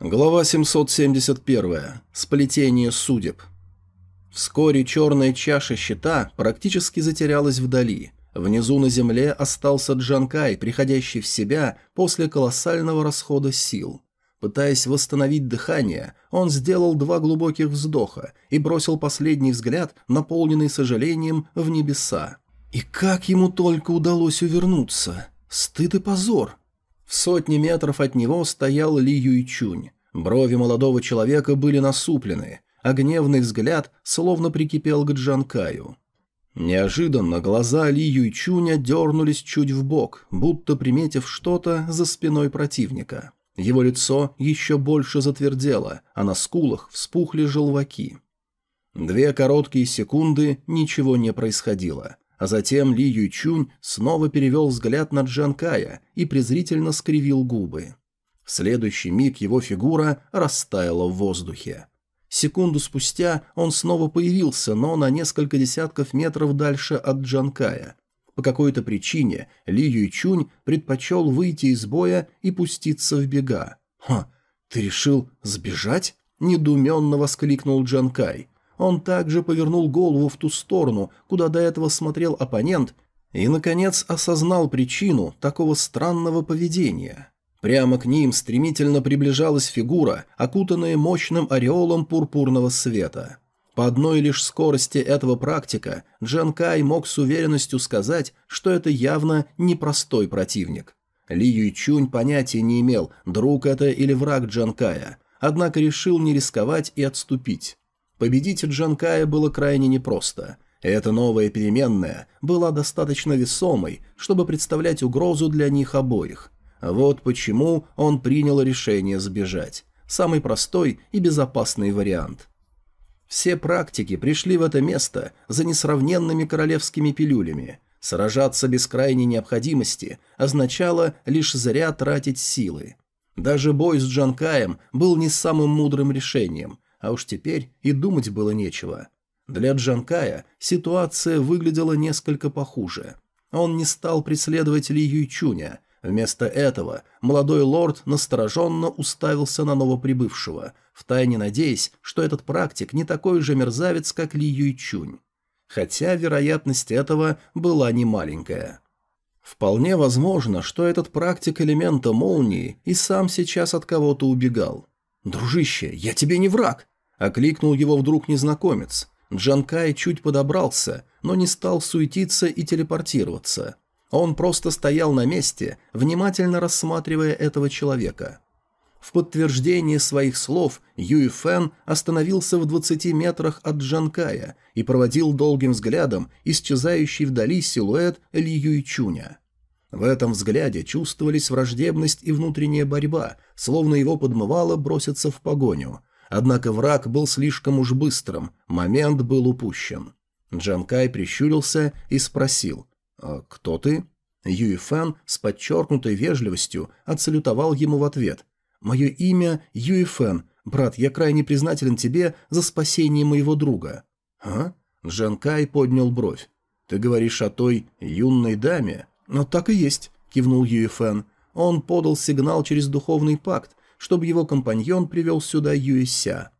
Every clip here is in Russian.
Глава 771. Сплетение судеб. Вскоре черная чаша щита практически затерялась вдали. Внизу на земле остался Джанкай, приходящий в себя после колоссального расхода сил. Пытаясь восстановить дыхание, он сделал два глубоких вздоха и бросил последний взгляд, наполненный сожалением, в небеса. И как ему только удалось увернуться! Стыд и позор! В сотни метров от него стоял Ли Юйчунь. Брови молодого человека были насуплены, а гневный взгляд словно прикипел к Джанкаю. Неожиданно глаза Ли Юйчуня дернулись чуть в бок, будто приметив что-то за спиной противника. Его лицо еще больше затвердело, а на скулах вспухли желваки. Две короткие секунды ничего не происходило, а затем Ли Юйчунь снова перевел взгляд на Джанкая и презрительно скривил губы. В следующий миг его фигура растаяла в воздухе. Секунду спустя он снова появился, но на несколько десятков метров дальше от Джанкая. По какой-то причине Ли Юйчунь предпочел выйти из боя и пуститься в бега. «Ха, ты решил сбежать?» – недоуменно воскликнул Джанкай. Он также повернул голову в ту сторону, куда до этого смотрел оппонент, и, наконец, осознал причину такого странного поведения – Прямо к ним стремительно приближалась фигура, окутанная мощным ореолом пурпурного света. По одной лишь скорости этого практика Джан Кай мог с уверенностью сказать, что это явно непростой противник. Ли Юйчунь понятия не имел, друг это или враг Джан Кая, однако решил не рисковать и отступить. Победить Джан Кая было крайне непросто. Эта новая переменная была достаточно весомой, чтобы представлять угрозу для них обоих, вот почему он принял решение сбежать. Самый простой и безопасный вариант. Все практики пришли в это место за несравненными королевскими пилюлями. Сражаться без крайней необходимости означало лишь зря тратить силы. Даже бой с Джанкаем был не самым мудрым решением, а уж теперь и думать было нечего. Для Джанкая ситуация выглядела несколько похуже. Он не стал преследовать Ли Юйчуня, Вместо этого молодой лорд настороженно уставился на новоприбывшего, втайне надеясь, что этот практик не такой же мерзавец, как Ли Юйчунь. Хотя вероятность этого была немаленькая. Вполне возможно, что этот практик элемента молнии и сам сейчас от кого-то убегал. «Дружище, я тебе не враг!» – окликнул его вдруг незнакомец. Джанкай чуть подобрался, но не стал суетиться и телепортироваться – он просто стоял на месте, внимательно рассматривая этого человека. В подтверждение своих слов Юй Фэн остановился в 20 метрах от Джанкая и проводил долгим взглядом исчезающий вдали силуэт Ли Юйчуня. В этом взгляде чувствовались враждебность и внутренняя борьба, словно его подмывало броситься в погоню. Однако враг был слишком уж быстрым, момент был упущен. Джанкай прищурился и спросил «А кто ты?» Юй Фэн с подчеркнутой вежливостью отсалютовал ему в ответ. «Мое имя Юй Фэн. Брат, я крайне признателен тебе за спасение моего друга». «А?» Джан Кай поднял бровь. «Ты говоришь о той юной даме?» «Ну, так и есть», — кивнул Юй Фэн. Он подал сигнал через духовный пакт, чтобы его компаньон привел сюда Юэся.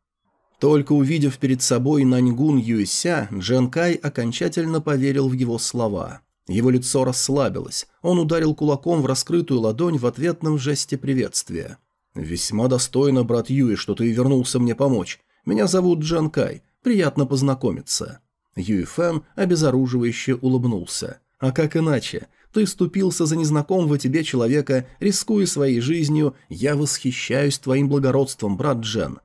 Только увидев перед собой Наньгун Юэся, Джан Кай окончательно поверил в его слова. Его лицо расслабилось, он ударил кулаком в раскрытую ладонь в ответном жесте приветствия. «Весьма достойно, брат Юи, что ты вернулся мне помочь. Меня зовут Джан Кай, приятно познакомиться». Юй Фэн обезоруживающе улыбнулся. «А как иначе? Ты ступился за незнакомого тебе человека, рискуя своей жизнью, я восхищаюсь твоим благородством, брат Джен».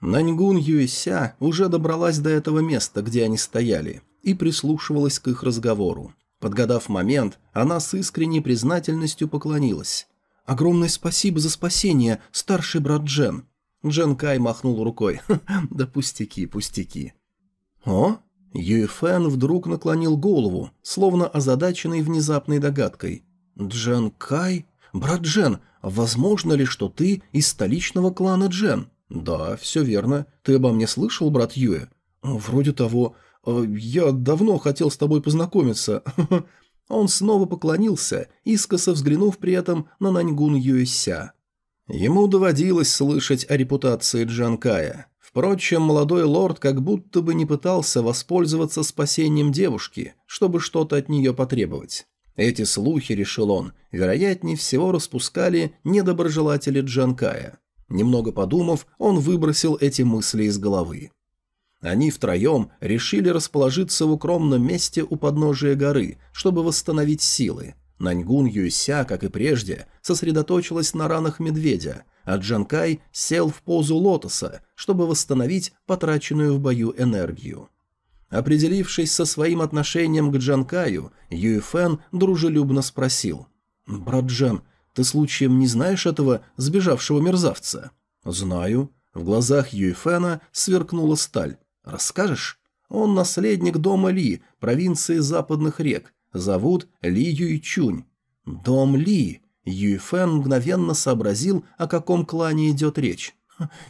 Наньгун Юэся уже добралась до этого места, где они стояли, и прислушивалась к их разговору. Подгадав момент, она с искренней признательностью поклонилась. «Огромное спасибо за спасение, старший брат Джен». Джен Кай махнул рукой. «Да пустяки, пустяки». «О?» Юэфэн вдруг наклонил голову, словно озадаченный внезапной догадкой. «Джен Кай? Брат Джен, возможно ли, что ты из столичного клана Джен?» «Да, все верно. Ты обо мне слышал, брат Юэ?» «Вроде того. Э, «Я давно хотел с тобой познакомиться». Он снова поклонился, искоса взглянув при этом на Наньгун Юэся. Ему доводилось слышать о репутации Джанкая. Впрочем, молодой лорд как будто бы не пытался воспользоваться спасением девушки, чтобы что-то от нее потребовать. Эти слухи, решил он, вероятнее всего распускали недоброжелатели Джанкая. Немного подумав, он выбросил эти мысли из головы. Они втроем решили расположиться в укромном месте у подножия горы, чтобы восстановить силы. Наньгун Юйся, как и прежде, сосредоточилась на ранах медведя, а Джанкай сел в позу лотоса, чтобы восстановить потраченную в бою энергию. Определившись со своим отношением к Джанкаю, Юйфэн дружелюбно спросил. «Брат Джан, ты случаем не знаешь этого сбежавшего мерзавца?» «Знаю». В глазах Юйфэна сверкнула сталь. «Расскажешь?» «Он наследник дома Ли, провинции западных рек. Зовут Ли Юйчунь». «Дом Ли». Юйфэн мгновенно сообразил, о каком клане идет речь.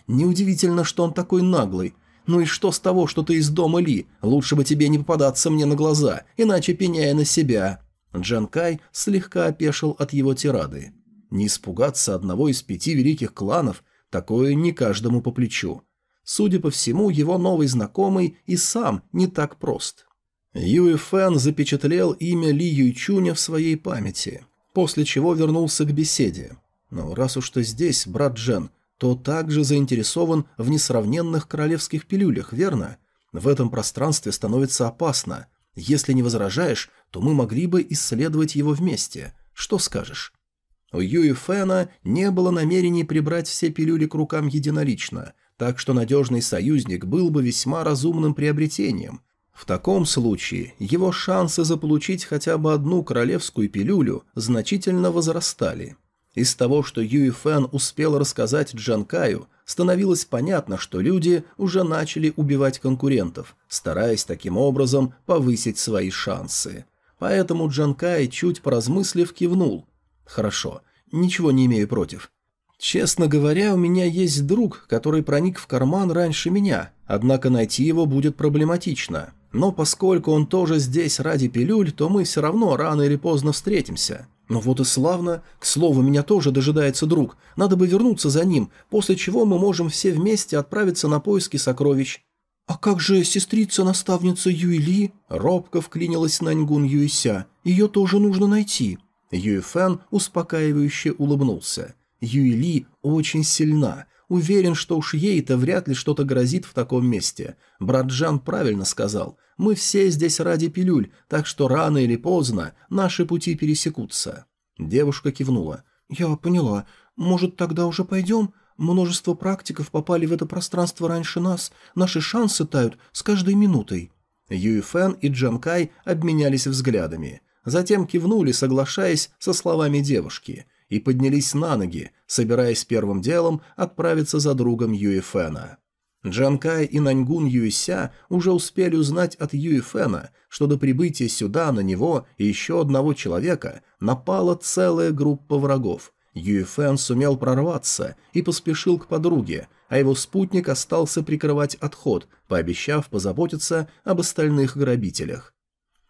«Неудивительно, что он такой наглый. Ну и что с того, что ты из дома Ли? Лучше бы тебе не попадаться мне на глаза, иначе пеняя на себя». Джан Кай слегка опешил от его тирады. Не испугаться одного из пяти великих кланов – такое не каждому по плечу. Судя по всему, его новый знакомый и сам не так прост. Юй Фэн запечатлел имя Ли Юйчуня в своей памяти, после чего вернулся к беседе. Но раз уж ты здесь, брат Джен, то также заинтересован в несравненных королевских пилюлях, верно? В этом пространстве становится опасно. Если не возражаешь, то мы могли бы исследовать его вместе. Что скажешь?» У Юи Фэна не было намерений прибрать все пилюли к рукам единолично, так что надежный союзник был бы весьма разумным приобретением. В таком случае его шансы заполучить хотя бы одну королевскую пилюлю значительно возрастали. Из того, что Юи Фэн успел рассказать Джанкаю, становилось понятно, что люди уже начали убивать конкурентов, стараясь таким образом повысить свои шансы. Поэтому Джанкай, чуть поразмыслив, кивнул. «Хорошо, ничего не имею против. Честно говоря, у меня есть друг, который проник в карман раньше меня, однако найти его будет проблематично. Но поскольку он тоже здесь ради пилюль, то мы все равно рано или поздно встретимся. Ну вот и славно. К слову, меня тоже дожидается друг. Надо бы вернуться за ним, после чего мы можем все вместе отправиться на поиски сокровищ. «А как же сестрица-наставница Юйли?» Робко вклинилась Наньгун Юйся. «Ее тоже нужно найти». Юйфэн успокаивающе улыбнулся. Юйли очень сильна. Уверен, что уж ей-то вряд ли что-то грозит в таком месте. Брат Джан правильно сказал. Мы все здесь ради пилюль, так что рано или поздно наши пути пересекутся». Девушка кивнула. «Я поняла. Может, тогда уже пойдем? Множество практиков попали в это пространство раньше нас. Наши шансы тают с каждой минутой». Юй Фэн и Джан Кай обменялись взглядами. Затем кивнули, соглашаясь со словами девушки, и поднялись на ноги, собираясь первым делом отправиться за другом Юи Фэна. Джанкай и Наньгун Юйся уже успели узнать от Юйфена, что до прибытия сюда на него и еще одного человека напала целая группа врагов. Юйфен сумел прорваться и поспешил к подруге, а его спутник остался прикрывать отход, пообещав позаботиться об остальных грабителях.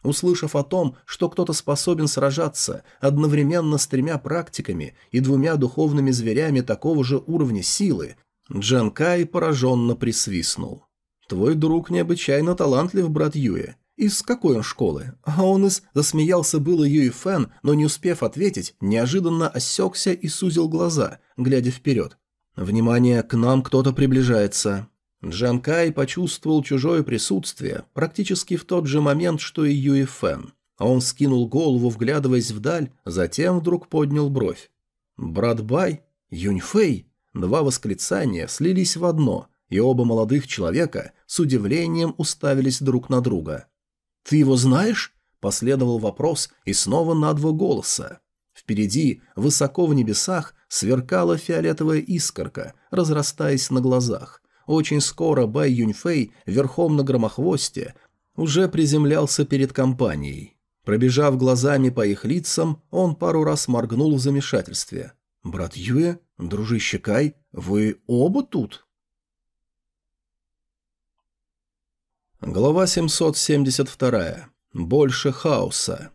Услышав о том, что кто-то способен сражаться одновременно с тремя практиками и двумя духовными зверями такого же уровня силы, Джан Кай пораженно присвистнул. «Твой друг необычайно талантлив, брат Юэ. Из какой он школы?» А он из... Засмеялся было Юэ Фэн, но не успев ответить, неожиданно осекся и сузил глаза, глядя вперед. «Внимание, к нам кто-то приближается». Джан Кай почувствовал чужое присутствие практически в тот же момент, что и Юэ Фэн. Он скинул голову, вглядываясь вдаль, затем вдруг поднял бровь. «Брат Бай? Юньфэй?» Два восклицания слились в одно, и оба молодых человека с удивлением уставились друг на друга. «Ты его знаешь?» – последовал вопрос и снова на два голоса. Впереди, высоко в небесах, сверкала фиолетовая искорка, разрастаясь на глазах. Очень скоро Бай Юньфэй, верхом на громохвосте, уже приземлялся перед компанией. Пробежав глазами по их лицам, он пару раз моргнул в замешательстве. «Брат Юэ? Дружище Кай? Вы оба тут?» Глава 772. Больше хаоса.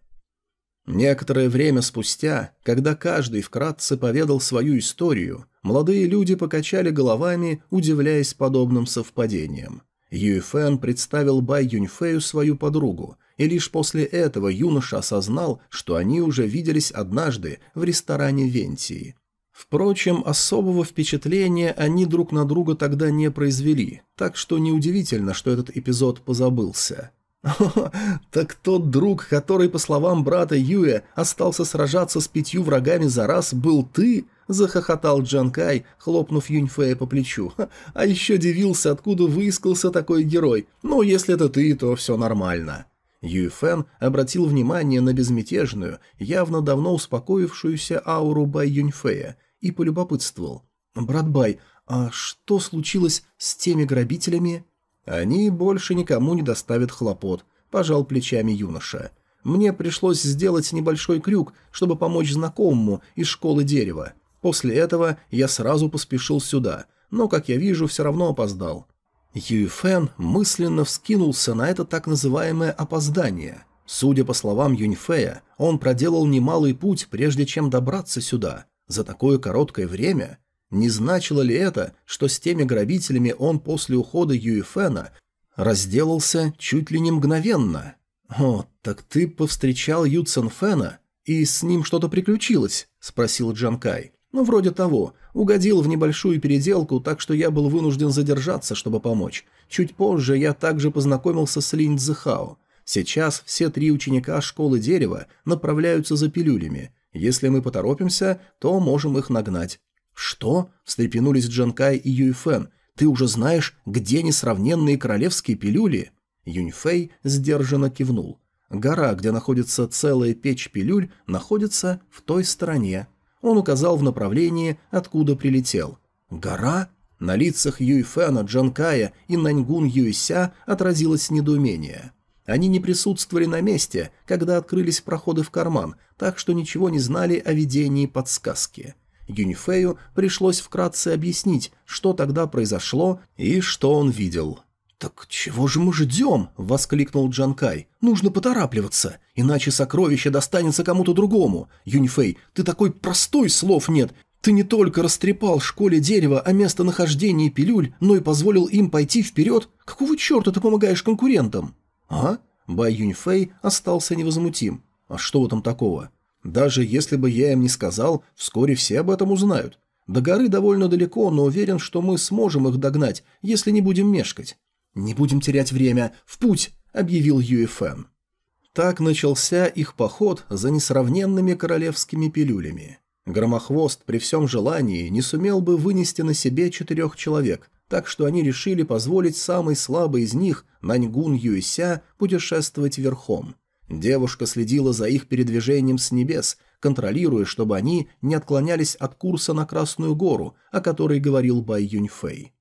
Некоторое время спустя, когда каждый вкратце поведал свою историю, Молодые люди покачали головами, удивляясь подобным совпадениям. Юйфэн представил Бай Юньфэю свою подругу, и лишь после этого юноша осознал, что они уже виделись однажды в ресторане Вентии. Впрочем, особого впечатления они друг на друга тогда не произвели, так что неудивительно, что этот эпизод позабылся. «О, так тот друг, который, по словам брата Юэ, остался сражаться с пятью врагами за раз, был ты?» – захохотал Джанкай, хлопнув Юньфея по плечу. «А еще дивился, откуда выискался такой герой. Ну, если это ты, то все нормально». Юйфэн обратил внимание на безмятежную, явно давно успокоившуюся ауру Бай Юньфея и полюбопытствовал. «Брат Бай, а что случилось с теми грабителями?» «Они больше никому не доставят хлопот», – пожал плечами юноша. «Мне пришлось сделать небольшой крюк, чтобы помочь знакомому из школы дерева. После этого я сразу поспешил сюда, но, как я вижу, все равно опоздал». Юйфэн мысленно вскинулся на это так называемое «опоздание». Судя по словам Юньфея, он проделал немалый путь, прежде чем добраться сюда. За такое короткое время не значило ли это, что с теми грабителями он после ухода Юэфена разделался чуть ли не мгновенно? «О, так ты повстречал Ю Ценфена, и с ним что-то приключилось?» – спросил Джанкай. «Ну, вроде того. Угодил в небольшую переделку, так что я был вынужден задержаться, чтобы помочь. Чуть позже я также познакомился с Линь Цзэхао. Сейчас все три ученика школы дерева направляются за пилюлями. Если мы поторопимся, то можем их нагнать. «Что?» – встрепенулись Джанкай и Юйфэн. «Ты уже знаешь, где несравненные королевские пилюли?» Юньфэй сдержанно кивнул. Гора, где находится целая печь пилюль, находится в той стороне. Он указал в направлении, откуда прилетел. «Гора?» На лицах Юйфэна, Джанкая и Наньгун Юйся отразилось недоумение. Они не присутствовали на месте, когда открылись проходы в карман, так что ничего не знали о ведении подсказки. Юнифею пришлось вкратце объяснить, что тогда произошло и что он видел. «Так чего же мы ждем?» – воскликнул Джанкай. «Нужно поторапливаться, иначе сокровище достанется кому-то другому. Юнифей, ты такой простой, слов нет. Ты не только растрепал школе дерева о местонахождении пилюль, но и позволил им пойти вперед. Какого черта ты помогаешь конкурентам?» «А?» Бай Юнифей остался невозмутим. «А что в этом такого?» Даже если бы я им не сказал, вскоре все об этом узнают. До горы довольно далеко, но уверен, что мы сможем их догнать, если не будем мешкать. «Не будем терять время. В путь!» – объявил Юэфэн. Так начался их поход за несравненными королевскими пилюлями. Громохвост при всем желании не сумел бы вынести на себе четырех человек, так что они решили позволить самой слабой из них, Наньгун Юэся, путешествовать верхом – Девушка следила за их передвижением с небес, контролируя, чтобы они не отклонялись от курса на Красную гору, о которой говорил Бай Юньфэй.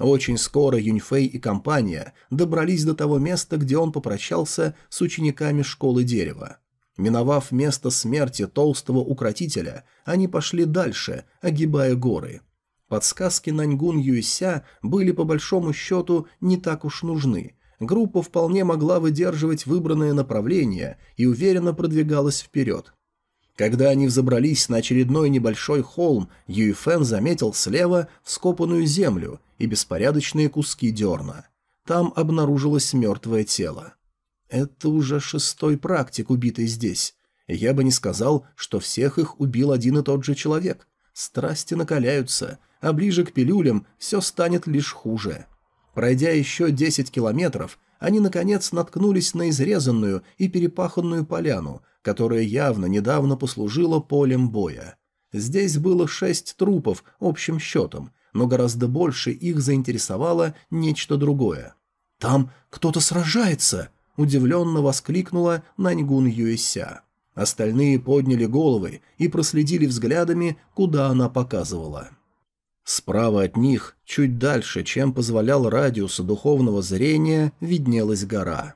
Очень скоро Юньфэй и компания добрались до того места, где он попрощался с учениками школы дерева. Миновав место смерти толстого укротителя, они пошли дальше, огибая горы. Подсказки Наньгун Юйся были по большому счету не так уж нужны, группа вполне могла выдерживать выбранное направление и уверенно продвигалась вперед. Когда они взобрались на очередной небольшой холм, Юйфен заметил слева вскопанную землю и беспорядочные куски дерна. Там обнаружилось мертвое тело. Это уже шестой практик, убитый здесь. Я бы не сказал, что всех их убил один и тот же человек. Страсти накаляются, а ближе к пилюлям все станет лишь хуже. Пройдя еще 10 километров, они, наконец, наткнулись на изрезанную и перепаханную поляну, которая явно недавно послужила полем боя. Здесь было шесть трупов общим счетом, но гораздо больше их заинтересовало нечто другое. «Там кто-то сражается!» – удивленно воскликнула Наньгун Юэся. Остальные подняли головы и проследили взглядами, куда она показывала. Справа от них, чуть дальше, чем позволял радиус духовного зрения, виднелась гора.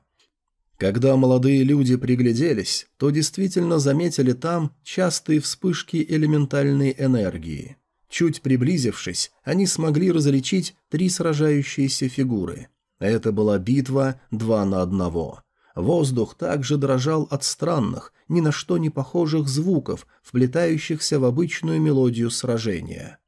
Когда молодые люди пригляделись, то действительно заметили там частые вспышки элементальной энергии. Чуть приблизившись, они смогли различить три сражающиеся фигуры. Это была битва два на одного. Воздух также дрожал от странных, ни на что не похожих звуков, вплетающихся в обычную мелодию сражения.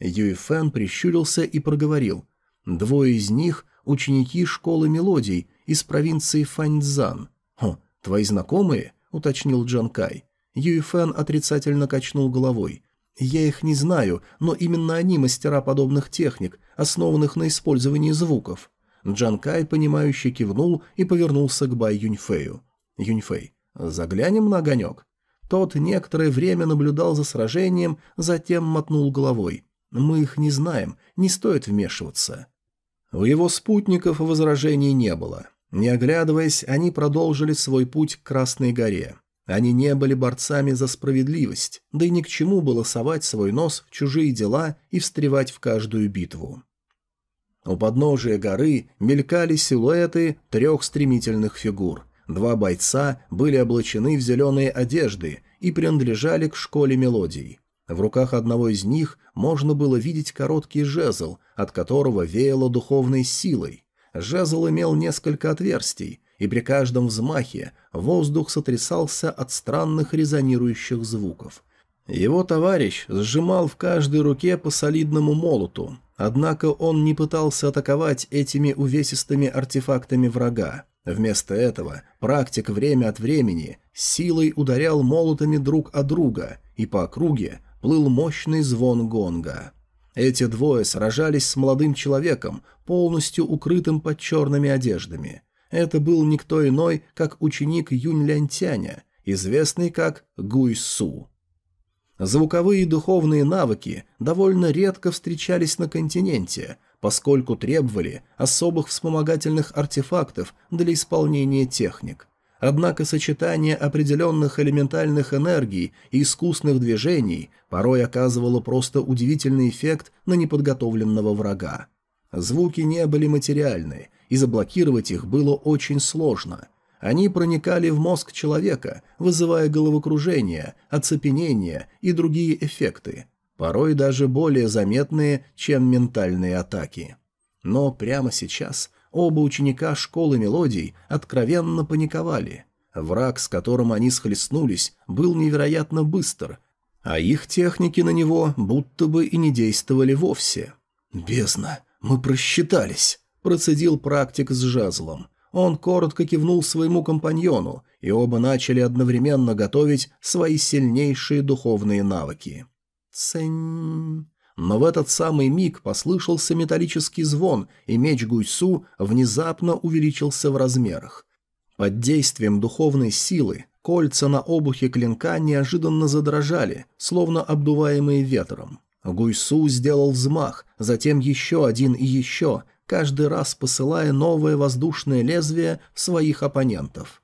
Юйфэн прищурился и проговорил. «Двое из них – ученики школы мелодий из провинции Фаньцзан. «Хо, твои знакомые?» – уточнил Джан Кай. Юйфэн отрицательно качнул головой. «Я их не знаю, но именно они мастера подобных техник, основанных на использовании звуков». Джан Кай, понимающе кивнул и повернулся к Бай Юньфэю. «Юньфэй, заглянем на огонек?» Тот некоторое время наблюдал за сражением, затем мотнул головой. «Мы их не знаем, не стоит вмешиваться». У его спутников возражений не было. Не оглядываясь, они продолжили свой путь к Красной горе. Они не были борцами за справедливость, да и ни к чему было совать свой нос в чужие дела и встревать в каждую битву. У подножия горы мелькали силуэты трех стремительных фигур. Два бойца были облачены в зеленые одежды и принадлежали к школе мелодий. В руках одного из них можно было видеть короткий жезл, от которого веяло духовной силой. Жезл имел несколько отверстий, и при каждом взмахе воздух сотрясался от странных резонирующих звуков. Его товарищ сжимал в каждой руке по солидному молоту, однако он не пытался атаковать этими увесистыми артефактами врага. Вместо этого практик время от времени силой ударял молотами друг о друга, и по округе плыл мощный звон гонга. Эти двое сражались с молодым человеком, полностью укрытым под черными одеждами. Это был никто иной, как ученик Юнь Лянтяня, известный как Гуй Су. Звуковые и духовные навыки довольно редко встречались на континенте, поскольку требовали особых вспомогательных артефактов для исполнения техник. Однако сочетание определенных элементальных энергий и искусных движений порой оказывало просто удивительный эффект на неподготовленного врага. Звуки не были материальны, и заблокировать их было очень сложно. Они проникали в мозг человека, вызывая головокружение, оцепенение и другие эффекты, порой даже более заметные, чем ментальные атаки. Но прямо сейчас Оба ученика школы мелодий откровенно паниковали. Враг, с которым они схлестнулись, был невероятно быстр, а их техники на него будто бы и не действовали вовсе. «Бездна, мы просчитались», – процедил практик с жезлом. Он коротко кивнул своему компаньону, и оба начали одновременно готовить свои сильнейшие духовные навыки. «Цень...» Но в этот самый миг послышался металлический звон, и меч Гуйсу внезапно увеличился в размерах. Под действием духовной силы кольца на обухе клинка неожиданно задрожали, словно обдуваемые ветром. Гуйсу сделал взмах, затем еще один и еще, каждый раз посылая новое воздушное лезвие своих оппонентов.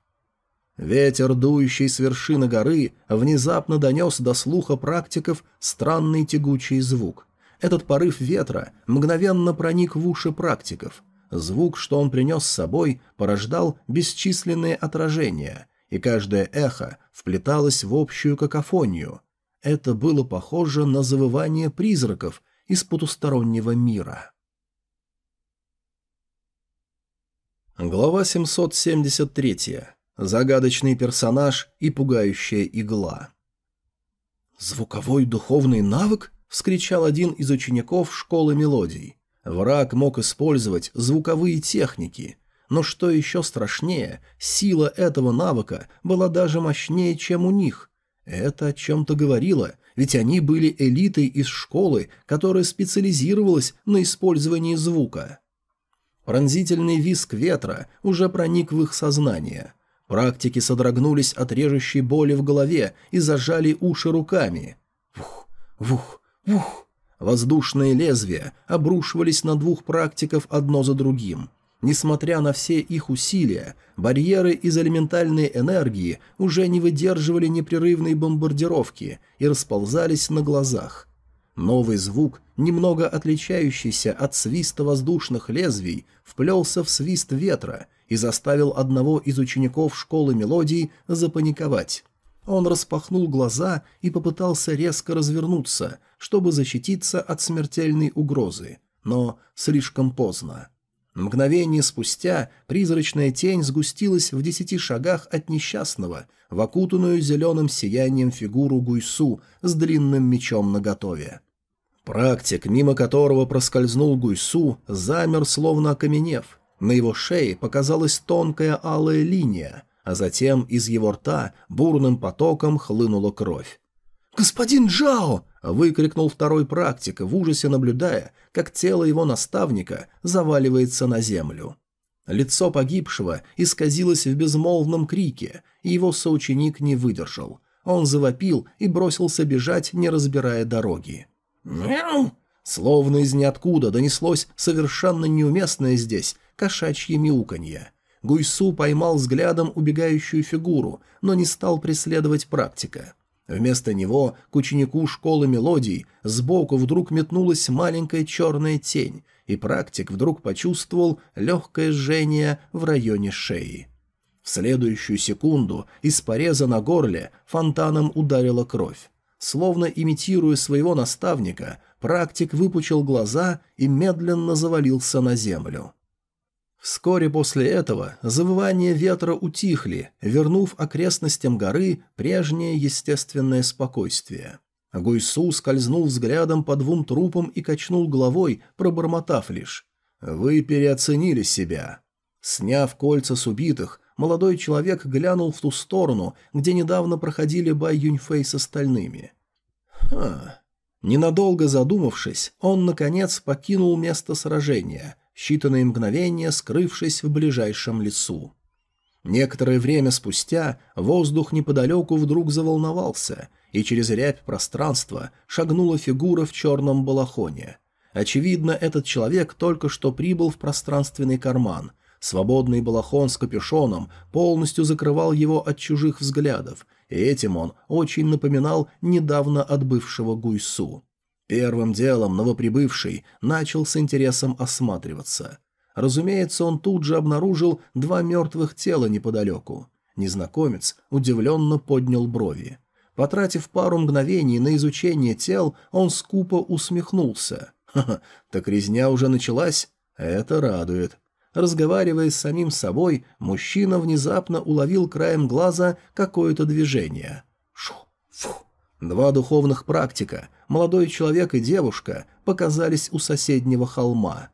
Ветер, дующий с вершины горы, внезапно донес до слуха практиков странный тягучий звук. Этот порыв ветра мгновенно проник в уши практиков. Звук, что он принес с собой, порождал бесчисленные отражения, и каждое эхо вплеталось в общую какофонию. Это было похоже на завывание призраков из потустороннего мира. Глава 773. Загадочный персонаж и пугающая игла. «Звуковой духовный навык?» – вскричал один из учеников школы мелодий. Враг мог использовать звуковые техники, но что еще страшнее, сила этого навыка была даже мощнее, чем у них. Это о чем-то говорило, ведь они были элитой из школы, которая специализировалась на использовании звука. Пронзительный визг ветра уже проник в их сознание – Практики содрогнулись от режущей боли в голове и зажали уши руками. Вух, вух, вух. Воздушные лезвия обрушивались на двух практиков одно за другим. Несмотря на все их усилия, барьеры из элементальной энергии уже не выдерживали непрерывной бомбардировки и расползались на глазах. Новый звук, немного отличающийся от свиста воздушных лезвий, вплелся в свист ветра – и заставил одного из учеников школы мелодий запаниковать. Он распахнул глаза и попытался резко развернуться, чтобы защититься от смертельной угрозы, но слишком поздно. Мгновение спустя призрачная тень сгустилась в десяти шагах от несчастного, в окутанную зеленым сиянием фигуру Гуйсу с длинным мечом наготове. Практик, мимо которого проскользнул Гуйсу, замер, словно окаменев. На его шее показалась тонкая алая линия, а затем из его рта бурным потоком хлынула кровь. «Господин Джао!» — выкрикнул второй практик, в ужасе наблюдая, как тело его наставника заваливается на землю. Лицо погибшего исказилось в безмолвном крике, и его соученик не выдержал. Он завопил и бросился бежать, не разбирая дороги. «Мяу!» Словно из ниоткуда донеслось совершенно неуместное здесь кошачье мяуканье. Гуйсу поймал взглядом убегающую фигуру, но не стал преследовать практика. Вместо него к ученику школы мелодий сбоку вдруг метнулась маленькая черная тень, и практик вдруг почувствовал легкое жжение в районе шеи. В следующую секунду из пореза на горле фонтаном ударила кровь. Словно имитируя своего наставника, практик выпучил глаза и медленно завалился на землю. Вскоре после этого завывания ветра утихли, вернув окрестностям горы прежнее естественное спокойствие. Гуйсу скользнул взглядом по двум трупам и качнул головой, пробормотав лишь «Вы переоценили себя». Сняв кольца с убитых, молодой человек глянул в ту сторону, где недавно проходили Бай Юньфэй с остальными. «Ха...» Ненадолго задумавшись, он, наконец, покинул место сражения, считанные мгновения скрывшись в ближайшем лесу. Некоторое время спустя воздух неподалеку вдруг заволновался, и через рябь пространства шагнула фигура в черном балахоне. Очевидно, этот человек только что прибыл в пространственный карман. Свободный балахон с капюшоном полностью закрывал его от чужих взглядов, и этим он очень напоминал недавно отбывшего Гуйсу. Первым делом новоприбывший начал с интересом осматриваться. Разумеется, он тут же обнаружил два мертвых тела неподалеку. Незнакомец удивленно поднял брови. Потратив пару мгновений на изучение тел, он скупо усмехнулся. «Ха-ха, так резня уже началась? Это радует». Разговаривая с самим собой, мужчина внезапно уловил краем глаза какое-то движение. Шу, фу. Два духовных практика, молодой человек и девушка, показались у соседнего холма.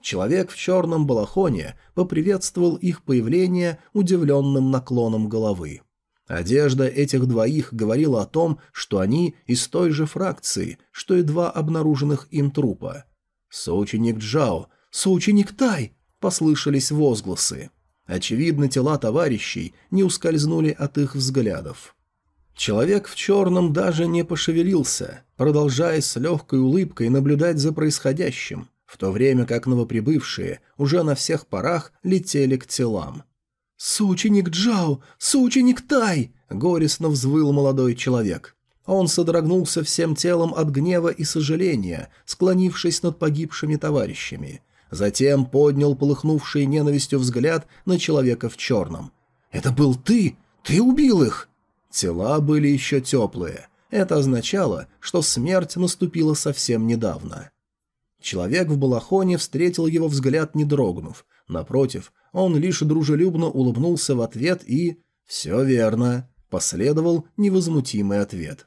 Человек в черном балахоне поприветствовал их появление удивленным наклоном головы. Одежда этих двоих говорила о том, что они из той же фракции, что и два обнаруженных им трупа. «Соученик Джао! Соученик Тай!» – послышались возгласы. Очевидно, тела товарищей не ускользнули от их взглядов. Человек в черном даже не пошевелился, продолжая с легкой улыбкой наблюдать за происходящим, в то время как новоприбывшие уже на всех парах летели к телам. «Соученик Джао! Соученик Тай!» — горестно взвыл молодой человек. Он содрогнулся всем телом от гнева и сожаления, склонившись над погибшими товарищами. Затем поднял полыхнувший ненавистью взгляд на человека в черном. «Это был ты? Ты убил их?» Тела были еще теплые. Это означало, что смерть наступила совсем недавно. Человек в балахоне встретил его взгляд, не дрогнув. Напротив, он лишь дружелюбно улыбнулся в ответ и... «Все верно», — последовал невозмутимый ответ.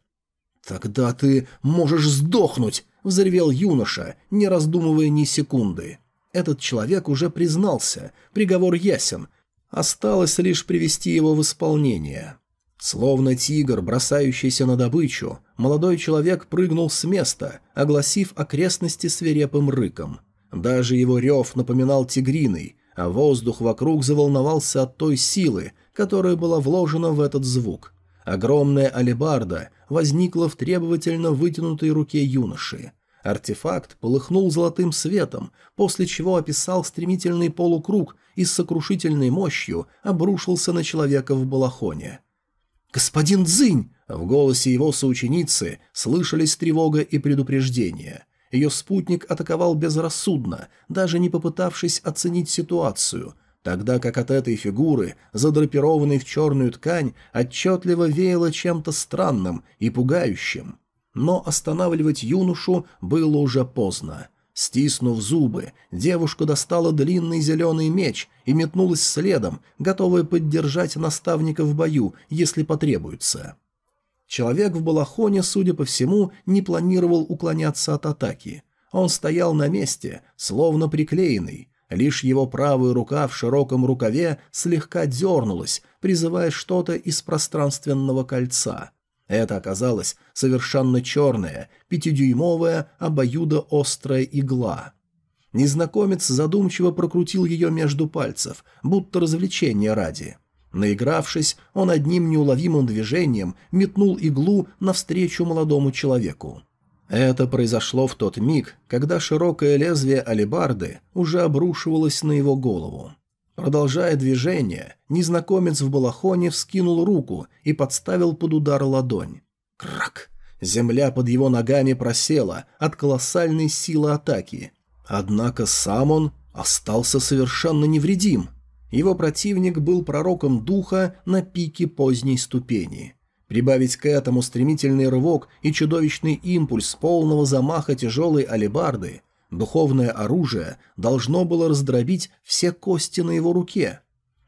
«Тогда ты можешь сдохнуть!» — взревел юноша, не раздумывая ни секунды. Этот человек уже признался, приговор ясен, осталось лишь привести его в исполнение. Словно тигр, бросающийся на добычу, молодой человек прыгнул с места, огласив окрестности свирепым рыком. Даже его рев напоминал тигриный, а воздух вокруг заволновался от той силы, которая была вложена в этот звук. Огромная алебарда возникла в требовательно вытянутой руке юноши. Артефакт полыхнул золотым светом, после чего описал стремительный полукруг и с сокрушительной мощью обрушился на человека в балахоне. «Господин Цзинь!» В голосе его соученицы слышались тревога и предупреждение. Ее спутник атаковал безрассудно, даже не попытавшись оценить ситуацию, тогда как от этой фигуры, задрапированной в черную ткань, отчетливо веяло чем-то странным и пугающим. Но останавливать юношу было уже поздно. Стиснув зубы, девушка достала длинный зеленый меч и метнулась следом, готовая поддержать наставника в бою, если потребуется. Человек в балахоне, судя по всему, не планировал уклоняться от атаки. Он стоял на месте, словно приклеенный. Лишь его правая рука в широком рукаве слегка дернулась, призывая что-то из пространственного кольца. Это оказалась совершенно черная, пятидюймовая, обоюдоострая игла. Незнакомец задумчиво прокрутил ее между пальцев, будто развлечение ради. Наигравшись, он одним неуловимым движением метнул иглу навстречу молодому человеку. Это произошло в тот миг, когда широкое лезвие алебарды уже обрушивалось на его голову. Продолжая движение, незнакомец в балахоне вскинул руку и подставил под удар ладонь. Крак! Земля под его ногами просела от колоссальной силы атаки. Однако сам он остался совершенно невредим – его противник был пророком духа на пике поздней ступени. Прибавить к этому стремительный рывок и чудовищный импульс полного замаха тяжелой алебарды, духовное оружие должно было раздробить все кости на его руке.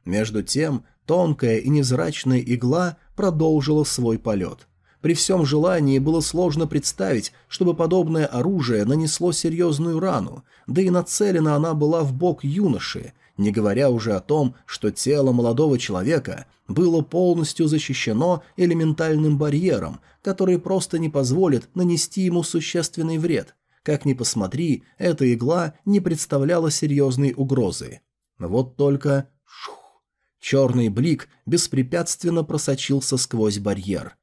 Между тем, тонкая и невзрачная игла продолжила свой полет. При всем желании было сложно представить, чтобы подобное оружие нанесло серьезную рану, да и нацелена она была в бок юноши, не говоря уже о том, что тело молодого человека было полностью защищено элементальным барьером, который просто не позволит нанести ему существенный вред. Как ни посмотри, эта игла не представляла серьезной угрозы. Вот только... Шух! Черный блик беспрепятственно просочился сквозь барьер.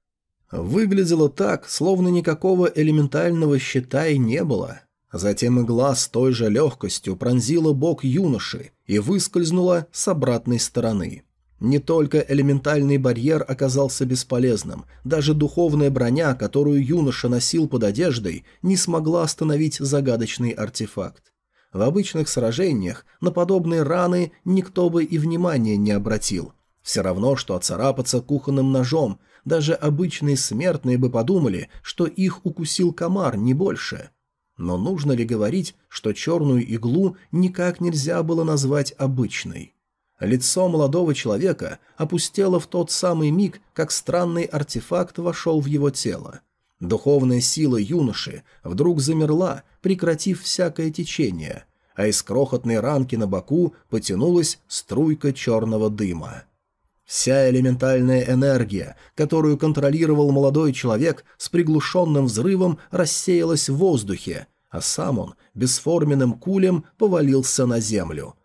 Выглядело так, словно никакого элементального щита и не было. Затем игла с той же легкостью пронзила бок юноши и выскользнула с обратной стороны. Не только элементальный барьер оказался бесполезным, даже духовная броня, которую юноша носил под одеждой, не смогла остановить загадочный артефакт. В обычных сражениях на подобные раны никто бы и внимания не обратил. Все равно, что оцарапаться кухонным ножом, даже обычные смертные бы подумали, что их укусил комар, не больше – но нужно ли говорить, что черную иглу никак нельзя было назвать обычной? Лицо молодого человека опустело в тот самый миг, как странный артефакт вошел в его тело. Духовная сила юноши вдруг замерла, прекратив всякое течение, а из крохотной ранки на боку потянулась струйка черного дыма. Вся элементальная энергия, которую контролировал молодой человек, с приглушенным взрывом рассеялась в воздухе, а сам он бесформенным кулем повалился на землю.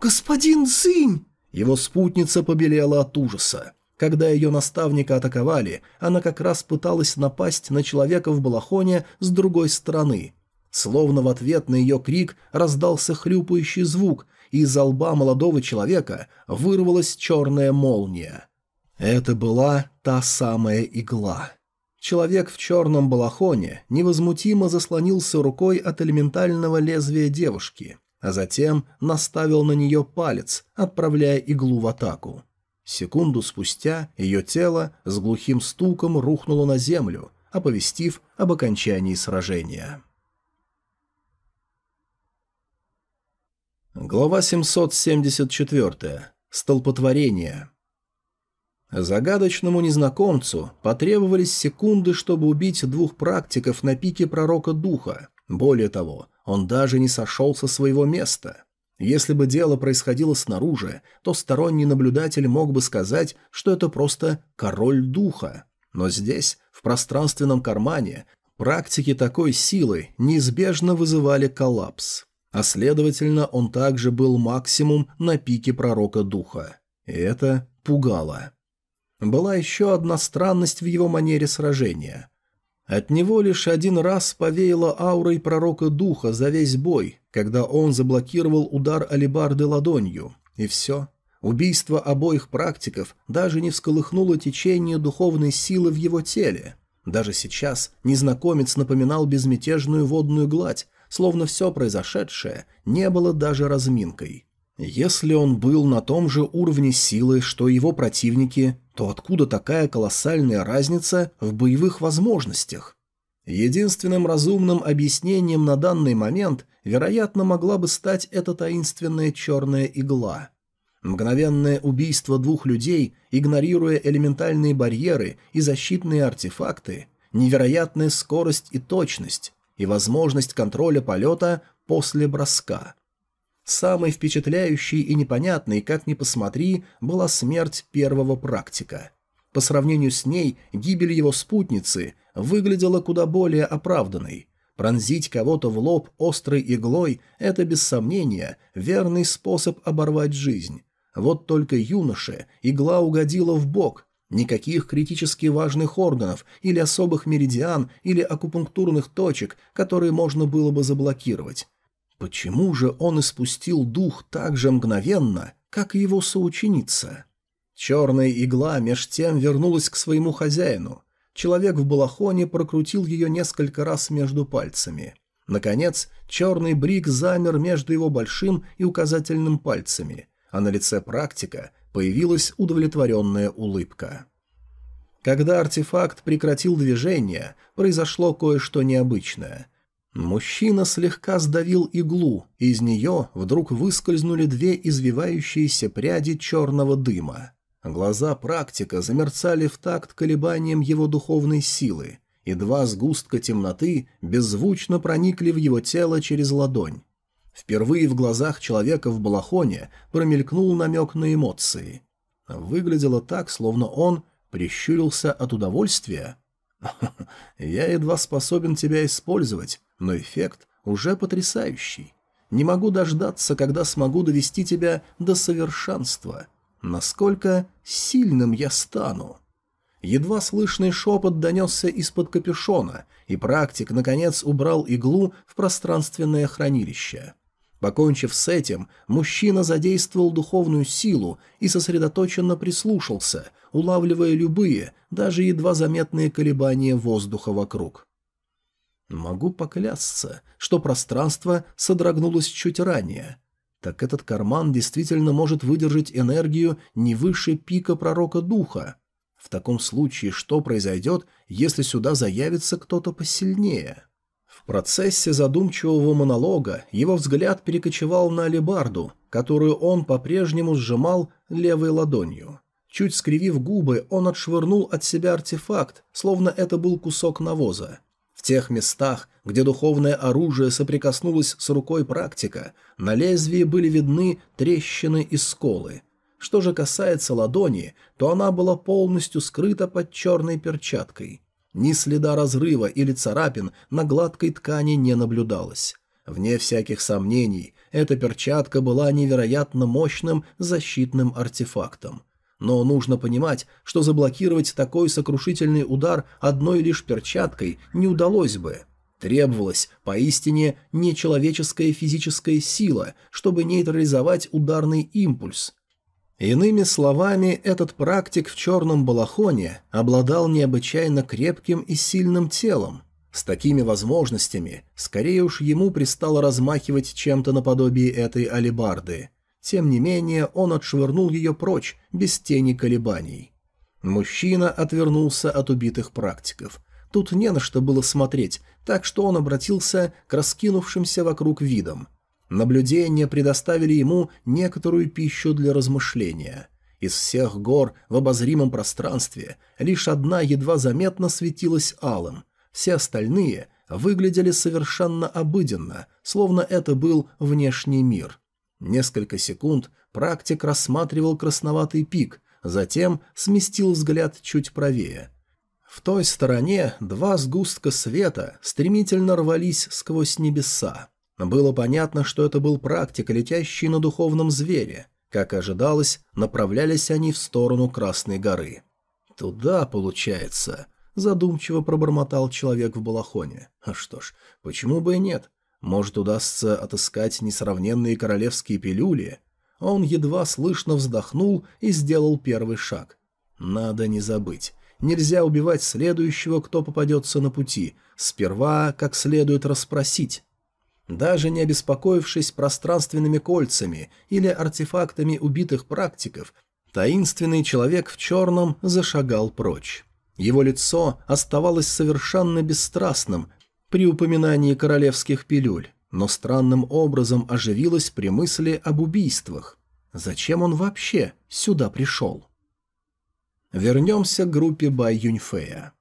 «Господин Цинь!» Его спутница побелела от ужаса. Когда ее наставника атаковали, она как раз пыталась напасть на человека в балахоне с другой стороны. Словно в ответ на ее крик раздался хлюпающий звук, и из лба молодого человека вырвалась черная молния. Это была та самая игла. Человек в черном балахоне невозмутимо заслонился рукой от элементального лезвия девушки, а затем наставил на нее палец, отправляя иглу в атаку. Секунду спустя ее тело с глухим стуком рухнуло на землю, оповестив об окончании сражения. Глава 774. Столпотворение. Загадочному незнакомцу потребовались секунды, чтобы убить двух практиков на пике пророка духа. Более того, он даже не сошел со своего места. Если бы дело происходило снаружи, то сторонний наблюдатель мог бы сказать, что это просто король духа. Но здесь, в пространственном кармане, практики такой силы неизбежно вызывали коллапс а следовательно, он также был максимум на пике пророка духа. И это пугало. Была еще одна странность в его манере сражения. От него лишь один раз повеяло аурой пророка духа за весь бой, когда он заблокировал удар алибарды ладонью. И все. Убийство обоих практиков даже не всколыхнуло течение духовной силы в его теле. Даже сейчас незнакомец напоминал безмятежную водную гладь, словно все произошедшее не было даже разминкой. Если он был на том же уровне силы, что его противники, то откуда такая колоссальная разница в боевых возможностях? Единственным разумным объяснением на данный момент, вероятно, могла бы стать эта таинственная черная игла. Мгновенное убийство двух людей, игнорируя элементальные барьеры и защитные артефакты, невероятная скорость и точность, и возможность контроля полета после броска. Самой впечатляющей и непонятной, как ни посмотри, была смерть первого практика. По сравнению с ней, гибель его спутницы выглядела куда более оправданной. Пронзить кого-то в лоб острой иглой – это, без сомнения, верный способ оборвать жизнь. Вот только юноше игла угодила в бок. Никаких критически важных органов или особых меридиан или акупунктурных точек, которые можно было бы заблокировать. Почему же он испустил дух так же мгновенно, как и его соученица? Черная игла меж тем вернулась к своему хозяину. Человек в балахоне прокрутил ее несколько раз между пальцами. Наконец, черный брик замер между его большим и указательным пальцами, а на лице практика появилась удовлетворенная улыбка. Когда артефакт прекратил движение, произошло кое-что необычное. Мужчина слегка сдавил иглу, и из нее вдруг выскользнули две извивающиеся пряди черного дыма. Глаза практика замерцали в такт колебанием его духовной силы, и два сгустка темноты беззвучно проникли в его тело через ладонь. Впервые в глазах человека в балахоне промелькнул намек на эмоции. Выглядело так, словно он прищурился от удовольствия. «Я едва способен тебя использовать, но эффект уже потрясающий. Не могу дождаться, когда смогу довести тебя до совершенства» насколько сильным я стану. Едва слышный шепот донесся из-под капюшона, и практик, наконец, убрал иглу в пространственное хранилище. Покончив с этим, мужчина задействовал духовную силу и сосредоточенно прислушался, улавливая любые, даже едва заметные колебания воздуха вокруг. Могу поклясться, что пространство содрогнулось чуть ранее, так этот карман действительно может выдержать энергию не выше пика пророка духа. В таком случае что произойдет, если сюда заявится кто-то посильнее? В процессе задумчивого монолога его взгляд перекочевал на алебарду, которую он по-прежнему сжимал левой ладонью. Чуть скривив губы, он отшвырнул от себя артефакт, словно это был кусок навоза тех местах, где духовное оружие соприкоснулось с рукой практика, на лезвии были видны трещины и сколы. Что же касается ладони, то она была полностью скрыта под черной перчаткой. Ни следа разрыва или царапин на гладкой ткани не наблюдалось. Вне всяких сомнений, эта перчатка была невероятно мощным защитным артефактом – но нужно понимать, что заблокировать такой сокрушительный удар одной лишь перчаткой не удалось бы. Требовалась поистине нечеловеческая физическая сила, чтобы нейтрализовать ударный импульс. Иными словами, этот практик в черном балахоне обладал необычайно крепким и сильным телом. С такими возможностями, скорее уж ему пристало размахивать чем-то наподобие этой алебарды – тем не менее, он отшвырнул ее прочь, без тени колебаний. Мужчина отвернулся от убитых практиков. Тут не на что было смотреть, так что он обратился к раскинувшимся вокруг видам. Наблюдения предоставили ему некоторую пищу для размышления. Из всех гор в обозримом пространстве лишь одна едва заметно светилась алым. Все остальные выглядели совершенно обыденно, словно это был внешний мир – Несколько секунд практик рассматривал красноватый пик, затем сместил взгляд чуть правее. В той стороне два сгустка света стремительно рвались сквозь небеса. Было понятно, что это был практик, летящий на духовном звере. Как ожидалось, направлялись они в сторону Красной горы. «Туда, получается», — задумчиво пробормотал человек в балахоне. «А что ж, почему бы и нет? Может, удастся отыскать несравненные королевские пилюли? Он едва слышно вздохнул и сделал первый шаг. Надо не забыть. Нельзя убивать следующего, кто попадется на пути. Сперва как следует расспросить. Даже не обеспокоившись пространственными кольцами или артефактами убитых практиков, таинственный человек в черном зашагал прочь. Его лицо оставалось совершенно бесстрастным, при упоминании королевских пилюль, но странным образом оживилась при мысли об убийствах. Зачем он вообще сюда пришел? Вернемся к группе Бай Юньфея.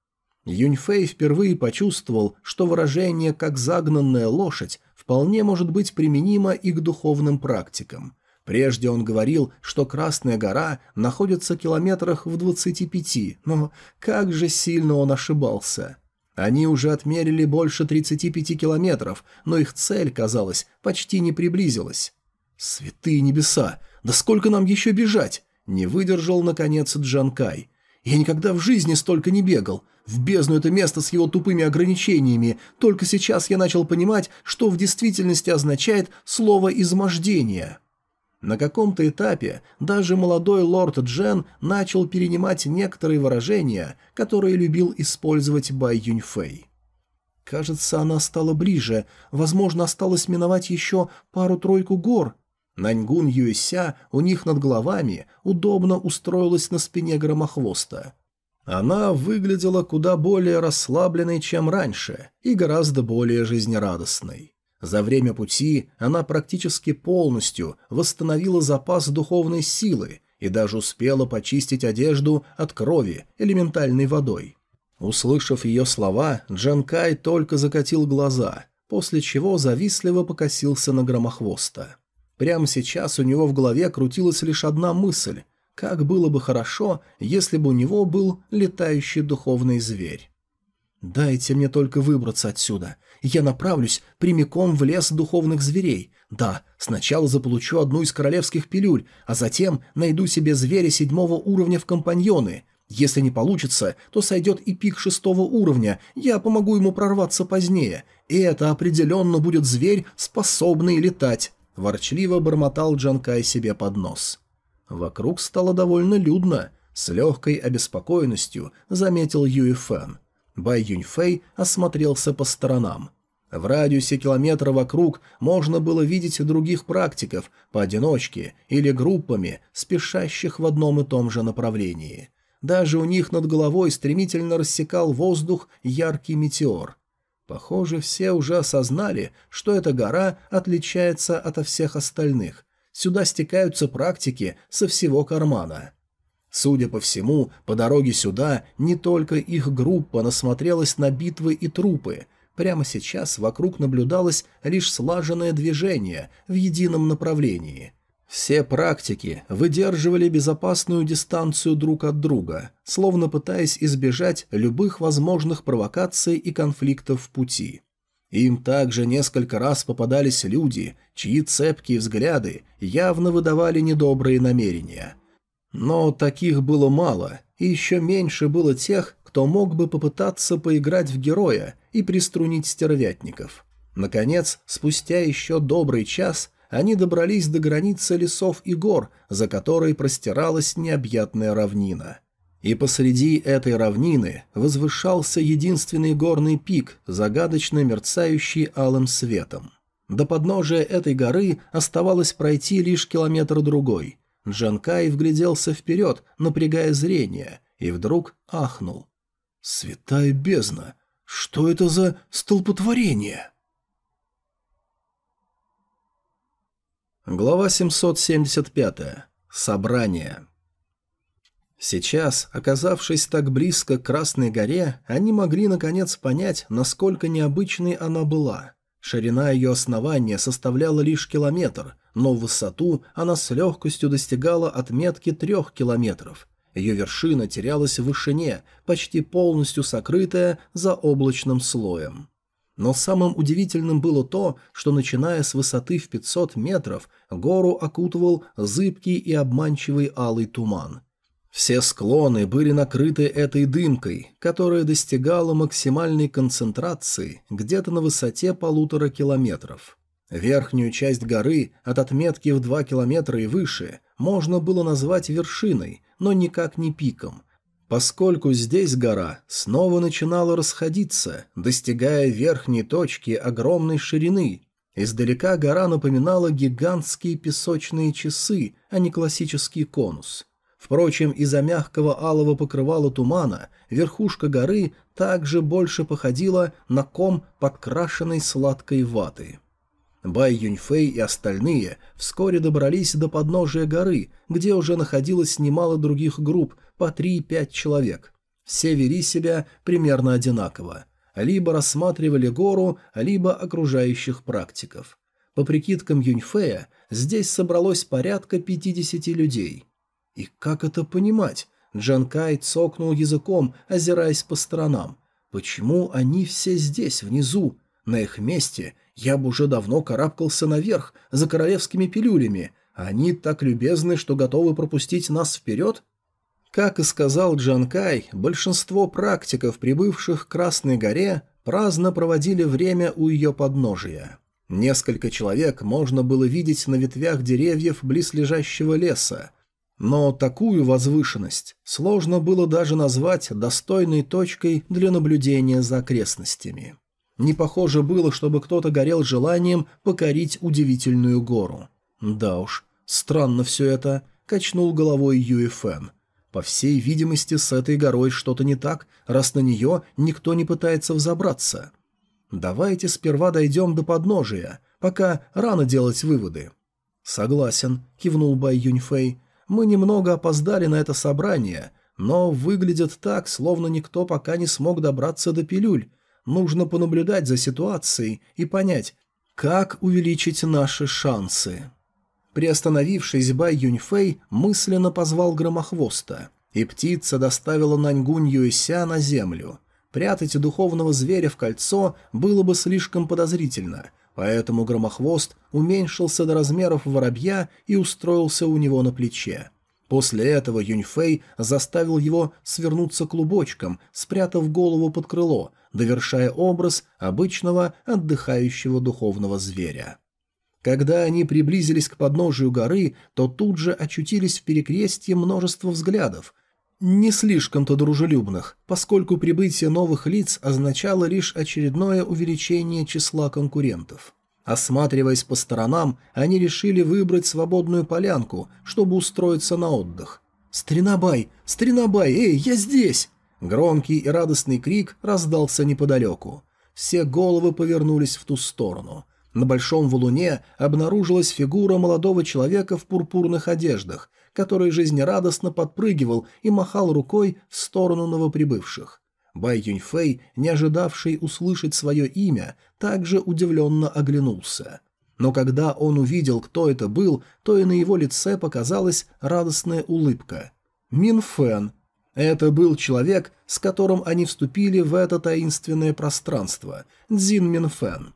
Юньфэй впервые почувствовал, что выражение «как загнанная лошадь» вполне может быть применимо и к духовным практикам. Прежде он говорил, что Красная гора находится километрах в 25, но как же сильно он ошибался. Они уже отмерили больше 35 километров, но их цель, казалось, почти не приблизилась. «Святые небеса! Да сколько нам еще бежать?» Не выдержал, наконец, Джанкай. «Я никогда в жизни столько не бегал. В бездну это место с его тупыми ограничениями. Только сейчас я начал понимать, что в действительности означает слово «измождение». На каком-то этапе даже молодой лорд Джен начал перенимать некоторые выражения, которые любил использовать Бай Юньфэй. Кажется, она стала ближе, возможно, осталось миновать еще пару-тройку гор. Наньгун Юэся у них над головами удобно устроилась на спине громохвоста. Она выглядела куда более расслабленной, чем раньше, и гораздо более жизнерадостной. За время пути она практически полностью восстановила запас духовной силы и даже успела почистить одежду от крови элементальной водой. Услышав ее слова, Джанкай только закатил глаза, после чего завистливо покосился на громохвоста. Прямо сейчас у него в голове крутилась лишь одна мысль как было бы хорошо, если бы у него был летающий духовный зверь. «Дайте мне только выбраться отсюда, я направлюсь прямиком в лес духовных зверей. Да, сначала заполучу одну из королевских пилюль, а затем найду себе зверя седьмого уровня в компаньоны. Если не получится, то сойдет и пик шестого уровня, я помогу ему прорваться позднее, и это определенно будет зверь, способный летать», – ворчливо бормотал Джанкай себе под нос. Вокруг стало довольно людно. С легкой обеспокоенностью заметил Юй Фэн. Бай Юньфэй осмотрелся по сторонам. В радиусе километра вокруг можно было видеть других практиков, поодиночке или группами, спешащих в одном и том же направлении. Даже у них над головой стремительно рассекал воздух яркий метеор. Похоже, все уже осознали, что эта гора отличается от всех остальных, Сюда стекаются практики со всего кармана. Судя по всему, по дороге сюда не только их группа насмотрелась на битвы и трупы. Прямо сейчас вокруг наблюдалось лишь слаженное движение в едином направлении. Все практики выдерживали безопасную дистанцию друг от друга, словно пытаясь избежать любых возможных провокаций и конфликтов в пути. Им также несколько раз попадались люди, чьи цепкие взгляды явно выдавали недобрые намерения. Но таких было мало, и еще меньше было тех, кто мог бы попытаться поиграть в героя и приструнить стервятников. Наконец, спустя еще добрый час, они добрались до границы лесов и гор, за которой простиралась необъятная равнина. И посреди этой равнины возвышался единственный горный пик, загадочно мерцающий алым светом. До подножия этой горы оставалось пройти лишь километр-другой. Джанкай вгляделся вперед, напрягая зрение, и вдруг ахнул. «Святая бездна! Что это за столпотворение?» Глава 775. Собрание. Сейчас, оказавшись так близко к Красной горе, они могли наконец понять, насколько необычной она была. Ширина ее основания составляла лишь километр, но в высоту она с легкостью достигала отметки трех километров. Ее вершина терялась в вышине, почти полностью сокрытая за облачным слоем. Но самым удивительным было то, что начиная с высоты в 500 метров, гору окутывал зыбкий и обманчивый алый туман – все склоны были накрыты этой дымкой, которая достигала максимальной концентрации где-то на высоте полутора километров. Верхнюю часть горы от отметки в два километра и выше можно было назвать вершиной, но никак не пиком, поскольку здесь гора снова начинала расходиться, достигая верхней точки огромной ширины. Издалека гора напоминала гигантские песочные часы, а не классический конус – Впрочем, из-за мягкого алого покрывала тумана верхушка горы также больше походила на ком подкрашенной сладкой ваты. Бай Юньфэй и остальные вскоре добрались до подножия горы, где уже находилось немало других групп, по 3-5 человек. Все вели себя примерно одинаково. Либо рассматривали гору, либо окружающих практиков. По прикидкам Юньфэя, здесь собралось порядка 50 людей. И как это понимать? Джанкай цокнул языком, озираясь по сторонам. Почему они все здесь, внизу? На их месте я бы уже давно карабкался наверх, за королевскими пилюлями. Они так любезны, что готовы пропустить нас вперед? Как и сказал Джанкай, большинство практиков, прибывших к Красной горе, праздно проводили время у ее подножия. Несколько человек можно было видеть на ветвях деревьев близлежащего леса, но такую возвышенность сложно было даже назвать достойной точкой для наблюдения за окрестностями. Не похоже было, чтобы кто-то горел желанием покорить удивительную гору. Да уж, странно все это, качнул головой Юэ Фэн. По всей видимости, с этой горой что-то не так, раз на нее никто не пытается взобраться. Давайте сперва дойдем до подножия, пока рано делать выводы. Согласен, кивнул Бай Юньфэй. Мы немного опоздали на это собрание, но выглядит так, словно никто пока не смог добраться до пилюль. Нужно понаблюдать за ситуацией и понять, как увеличить наши шансы. Приостановившись, Бай Юньфэй мысленно позвал Громохвоста, и птица доставила Наньгунь Юэся на землю. Прятать духовного зверя в кольцо было бы слишком подозрительно, поэтому Громохвост уменьшился до размеров воробья и устроился у него на плече. После этого Юньфэй заставил его свернуться клубочком, спрятав голову под крыло, довершая образ обычного отдыхающего духовного зверя. Когда они приблизились к подножию горы, то тут же очутились в перекрестье множества взглядов, не слишком-то дружелюбных, поскольку прибытие новых лиц означало лишь очередное увеличение числа конкурентов. Осматриваясь по сторонам, они решили выбрать свободную полянку, чтобы устроиться на отдых. «Стринабай! Стринабай! Эй, я здесь!» Громкий и радостный крик раздался неподалеку. Все головы повернулись в ту сторону. На большом валуне обнаружилась фигура молодого человека в пурпурных одеждах, который жизнерадостно подпрыгивал и махал рукой в сторону новоприбывших. Бай Юньфэй, не ожидавший услышать свое имя, также удивленно оглянулся. Но когда он увидел, кто это был, то и на его лице показалась радостная улыбка. Мин Фэн. Это был человек, с которым они вступили в это таинственное пространство. Цзин Мин Фэн.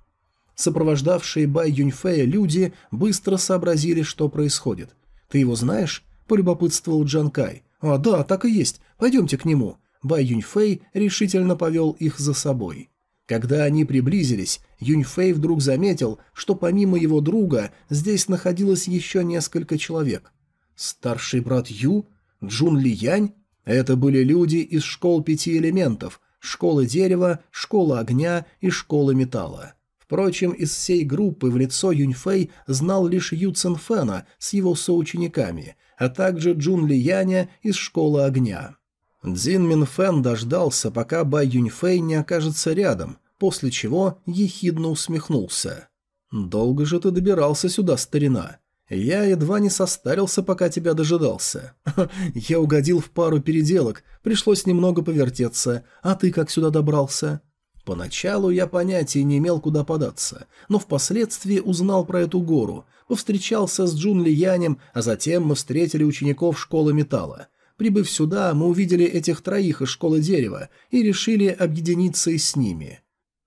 Сопровождавшие Бай Юньфэя люди быстро сообразили, что происходит. «Ты его знаешь?» – полюбопытствовал Джан Кай. «А, да, так и есть. Пойдемте к нему». Бай Юньфэй решительно повел их за собой. Когда они приблизились, Юньфэй вдруг заметил, что помимо его друга здесь находилось еще несколько человек. Старший брат Ю? Джун Ли Янь? Это были люди из школ пяти элементов – школы дерева, школы огня и школы металла. Впрочем, из всей группы в лицо Юньфэй знал лишь Ю Цинфэна с его соучениками, а также Джун Лияня из Школы Огня. Цзин Минфэн дождался, пока Бай Юньфэй не окажется рядом, после чего ехидно усмехнулся. «Долго же ты добирался сюда, старина. Я едва не состарился, пока тебя дожидался. Я угодил в пару переделок, пришлось немного повертеться. А ты как сюда добрался?» Поначалу я понятия не имел, куда податься, но впоследствии узнал про эту гору, повстречался с Джун Лиянем, а затем мы встретили учеников школы металла. Прибыв сюда, мы увидели этих троих из школы дерева и решили объединиться с ними.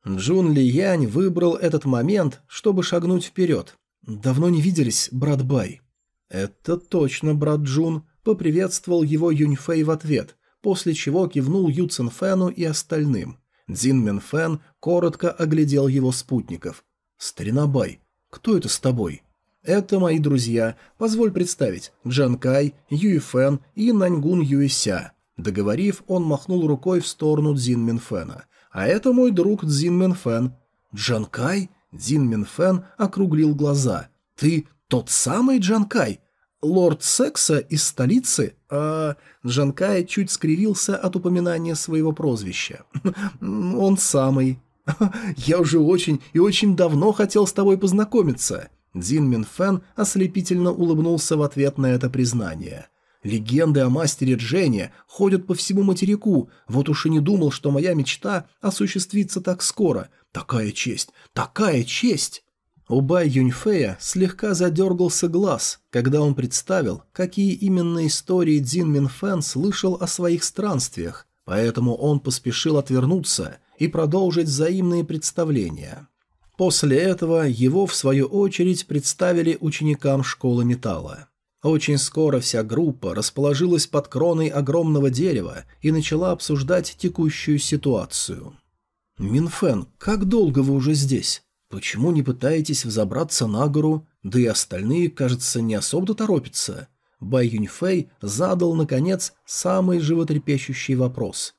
Джун Лиянь выбрал этот момент, чтобы шагнуть вперед. «Давно не виделись, брат Бай». «Это точно, брат Джун», — поприветствовал его Юньфэй в ответ, после чего кивнул Ю Цинфэну и остальным. Дзин Минфэн коротко оглядел его спутников. «Старина Бай, кто это с тобой?» «Это мои друзья. Позволь представить. Джан Кай, Юй Фэн и Наньгун Юэся». Договорив, он махнул рукой в сторону Дзин Минфэна. «А это мой друг Дзин Минфэн». «Джан Кай?» Дзин Минфэн округлил глаза. «Ты тот самый Джан Кай? Лорд Секса из столицы?» а Джанкай чуть скривился от упоминания своего прозвища. «Он самый». Я уже очень и очень давно хотел с тобой познакомиться. Дин Мин Фэн ослепительно улыбнулся в ответ на это признание. Легенды о мастере Джене ходят по всему материку, вот уж и не думал, что моя мечта осуществится так скоро. Такая честь, такая честь! У Бай Юньфея слегка задергался глаз, когда он представил, какие именно истории Дин Минфэн слышал о своих странствиях, поэтому он поспешил отвернуться и продолжить взаимные представления. После этого его, в свою очередь, представили ученикам школы металла. Очень скоро вся группа расположилась под кроной огромного дерева и начала обсуждать текущую ситуацию. «Минфен, как долго вы уже здесь?» «Почему не пытаетесь взобраться на гору? Да и остальные, кажется, не особо торопятся». Бай Юньфэй задал, наконец, самый животрепещущий вопрос.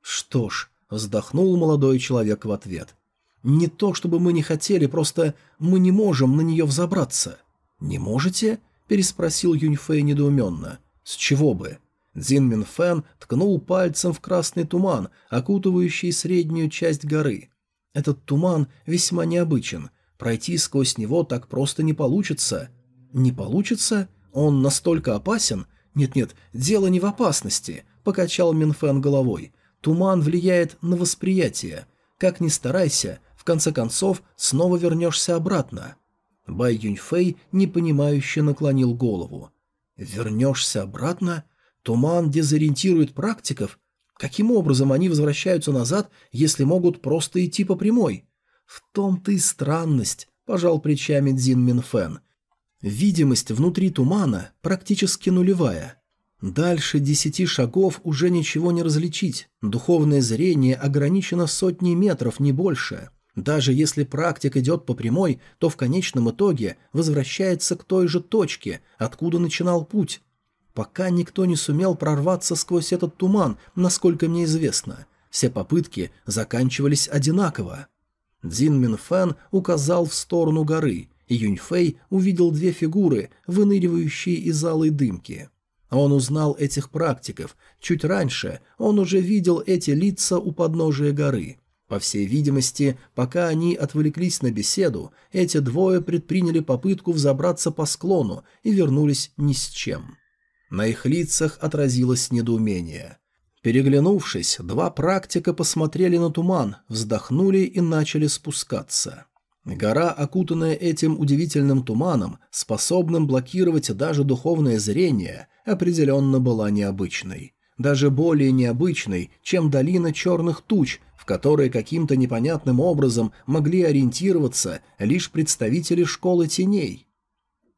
«Что ж», — вздохнул молодой человек в ответ. «Не то, чтобы мы не хотели, просто мы не можем на нее взобраться». «Не можете?» — переспросил Юньфэй недоуменно. «С чего бы?» Цзин Минфэн ткнул пальцем в красный туман, окутывающий среднюю часть горы. Этот туман весьма необычен. Пройти сквозь него так просто не получится. Не получится? Он настолько опасен? Нет-нет, дело не в опасности, покачал Минфен головой. Туман влияет на восприятие. Как ни старайся, в конце концов снова вернешься обратно. Бай Юньфэй непонимающе наклонил голову. «Вернешься обратно? Туман дезориентирует практиков? Каким образом они возвращаются назад, если могут просто идти по прямой? В том-то и странность, пожал плечами Дзин Минфен. Видимость внутри тумана практически нулевая. Дальше десяти шагов уже ничего не различить. Духовное зрение ограничено сотней метров, не больше. Даже если практик идет по прямой, то в конечном итоге возвращается к той же точке, откуда начинал путь. Пока никто не сумел прорваться сквозь этот туман, насколько мне известно. Все попытки заканчивались одинаково. Дзин Минфэн указал в сторону горы, и Юньфэй увидел две фигуры, выныривающие из алой дымки. Он узнал этих практиков. Чуть раньше он уже видел эти лица у подножия горы. По всей видимости, пока они отвлеклись на беседу, эти двое предприняли попытку взобраться по склону и вернулись ни с чем. На их лицах отразилось недоумение. Переглянувшись, два практика посмотрели на туман, вздохнули и начали спускаться. Гора, окутанная этим удивительным туманом, способным блокировать даже духовное зрение, определенно была необычной. Даже более необычной, чем долина черных туч, в которой каким-то непонятным образом могли ориентироваться лишь представители школы теней.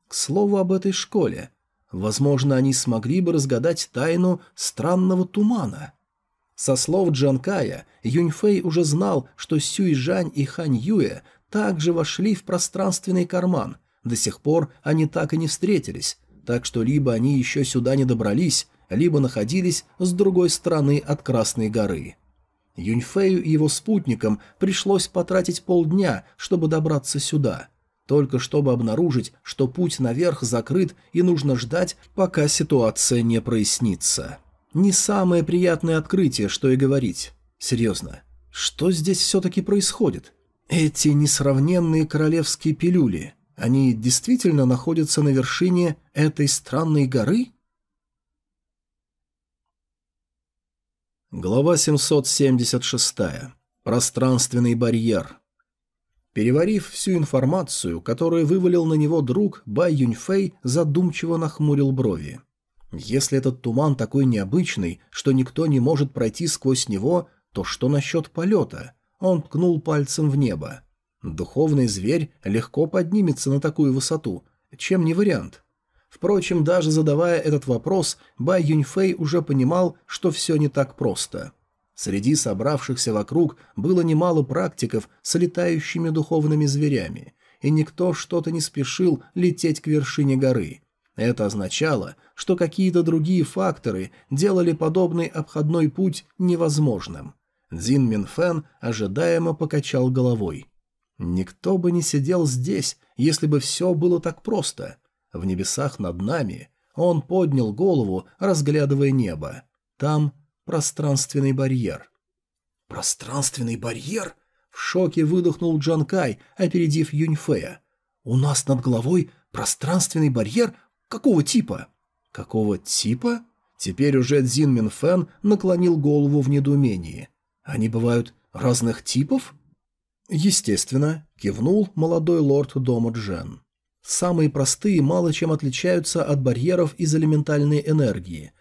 К слову об этой школе, Возможно, они смогли бы разгадать тайну странного тумана. Со слов Джанкая, Юньфэй уже знал, что Сюй Жань и Хань Юэ также вошли в пространственный карман. До сих пор они так и не встретились, так что либо они еще сюда не добрались, либо находились с другой стороны от Красной горы. Юньфэю и его спутникам пришлось потратить полдня, чтобы добраться сюда – только чтобы обнаружить, что путь наверх закрыт и нужно ждать, пока ситуация не прояснится. Не самое приятное открытие, что и говорить. Серьезно, что здесь все-таки происходит? Эти несравненные королевские пилюли, они действительно находятся на вершине этой странной горы? Глава 776. Пространственный барьер. Переварив всю информацию, которую вывалил на него друг, Бай Юньфэй задумчиво нахмурил брови. Если этот туман такой необычный, что никто не может пройти сквозь него, то что насчет полета? Он ткнул пальцем в небо. Духовный зверь легко поднимется на такую высоту. Чем не вариант? Впрочем, даже задавая этот вопрос, Бай Юньфэй уже понимал, что все не так просто. Среди собравшихся вокруг было немало практиков с летающими духовными зверями, и никто что-то не спешил лететь к вершине горы. Это означало, что какие-то другие факторы делали подобный обходной путь невозможным. Цзин Минфен ожидаемо покачал головой. «Никто бы не сидел здесь, если бы все было так просто. В небесах над нами...» Он поднял голову, разглядывая небо. Там пространственный барьер. «Пространственный барьер? В шоке выдохнул Джанкай, опередив Юньфея. «У нас над головой пространственный барьер? Какого типа?» «Какого типа?» Теперь уже Цзин Минфен наклонил голову в недоумении. «Они бывают разных типов?» «Естественно», — кивнул молодой лорд дома Джен. «Самые простые мало чем отличаются от барьеров из элементальной энергии.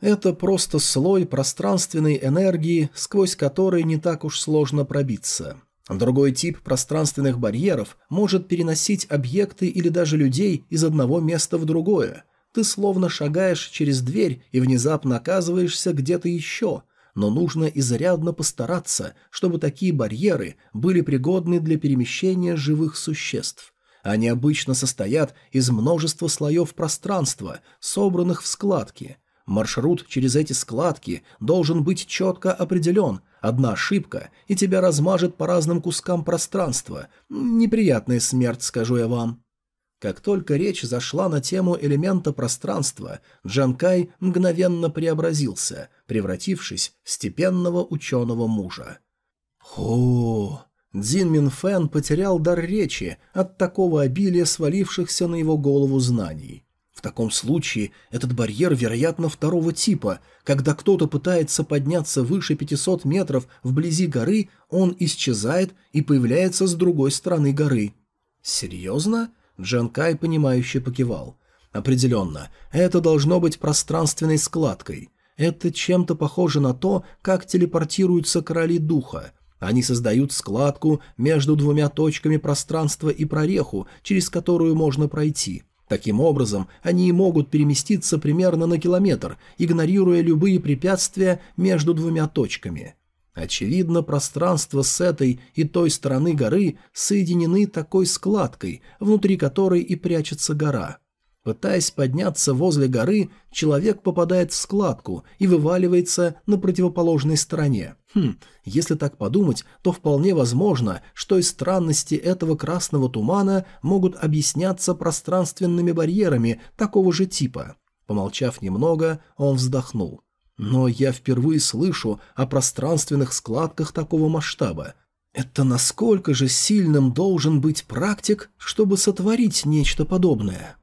Это просто слой пространственной энергии, сквозь который не так уж сложно пробиться. Другой тип пространственных барьеров может переносить объекты или даже людей из одного места в другое. Ты словно шагаешь через дверь и внезапно оказываешься где-то еще – но нужно изрядно постараться, чтобы такие барьеры были пригодны для перемещения живых существ. Они обычно состоят из множества слоев пространства, собранных в складки. Маршрут через эти складки должен быть четко определен. Одна ошибка, и тебя размажет по разным кускам пространства. Неприятная смерть, скажу я вам. Как только речь зашла на тему элемента пространства, Джанкай мгновенно преобразился, превратившись в степенного ученого мужа. Хо! Дзин Минфэн потерял дар речи от такого обилия свалившихся на его голову знаний. В таком случае этот барьер, вероятно, второго типа. Когда кто-то пытается подняться выше 500 метров вблизи горы, он исчезает и появляется с другой стороны горы. Серьезно? Джан Кай, понимающе покивал. «Определенно, это должно быть пространственной складкой. Это чем-то похоже на то, как телепортируются короли духа. Они создают складку между двумя точками пространства и прореху, через которую можно пройти. Таким образом, они могут переместиться примерно на километр, игнорируя любые препятствия между двумя точками. Очевидно, пространство с этой и той стороны горы соединены такой складкой, внутри которой и прячется гора. Пытаясь подняться возле горы, человек попадает в складку и вываливается на противоположной стороне. Хм, если так подумать, то вполне возможно, что и странности этого красного тумана могут объясняться пространственными барьерами такого же типа. Помолчав немного, он вздохнул. Но я впервые слышу о пространственных складках такого масштаба. Это насколько же сильным должен быть практик, чтобы сотворить нечто подобное?